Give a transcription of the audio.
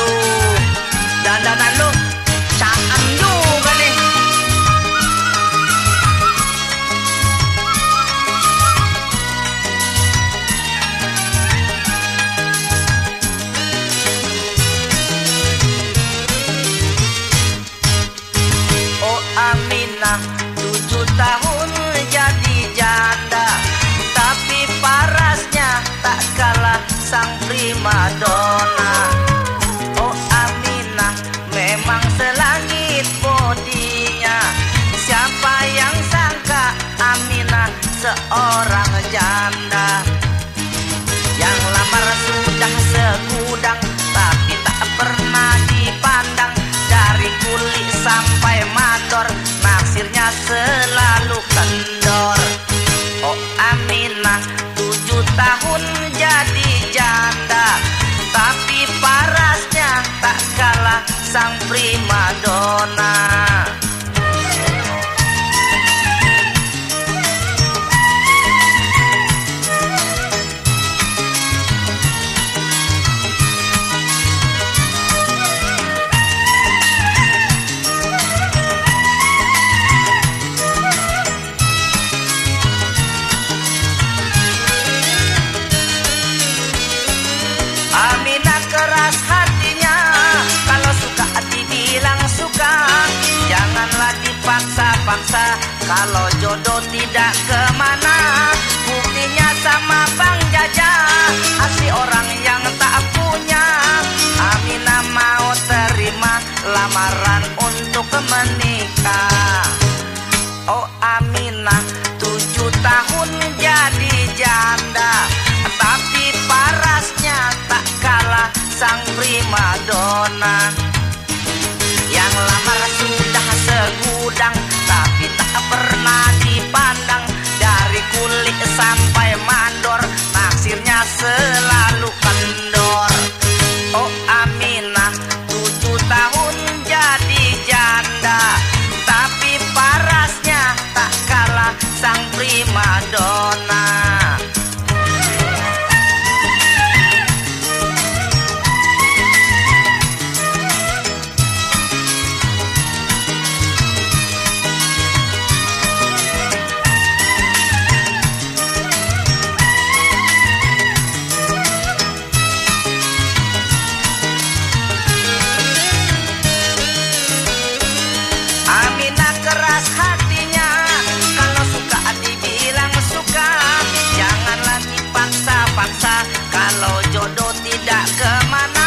lo dan dan dan lo cha an yo ga le o amina, tu tu ta seorang janda Yang lamar sudah segudang Tapi tak pernah dipandang. Dari kulit sampai mandor Naksirnya selalu kendor. Oh Aminah tujuh tahun jadi janda Tapi parasnya tak kalah sang primadona Janganlah dipaksa-paksa Kalau jodoh tidak ke mana. Buktinya sama Bang Jaja Asli orang yang tak punya. Aminah mau terima lamaran untuk menikah. Oh Aminah tujuh tahun jadi janda. Tapi parasnya tak kalah sang primadona Naksirnya tidak ke mana